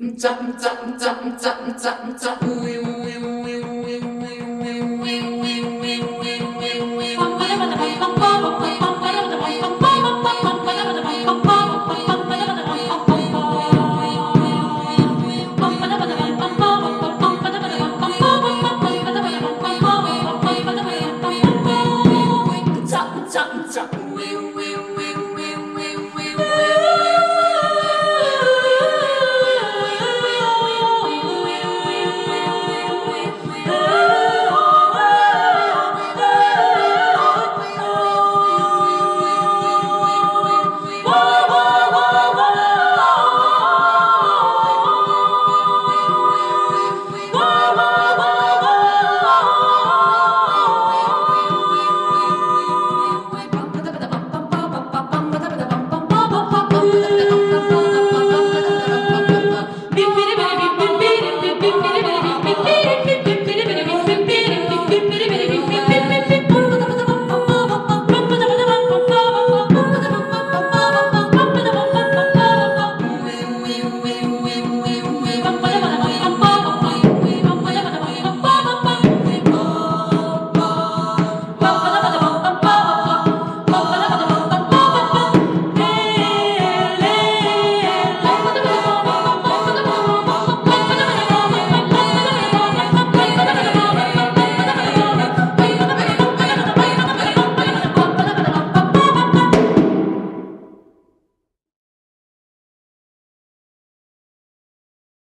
Mta, mta, mta, mta, mta, mta.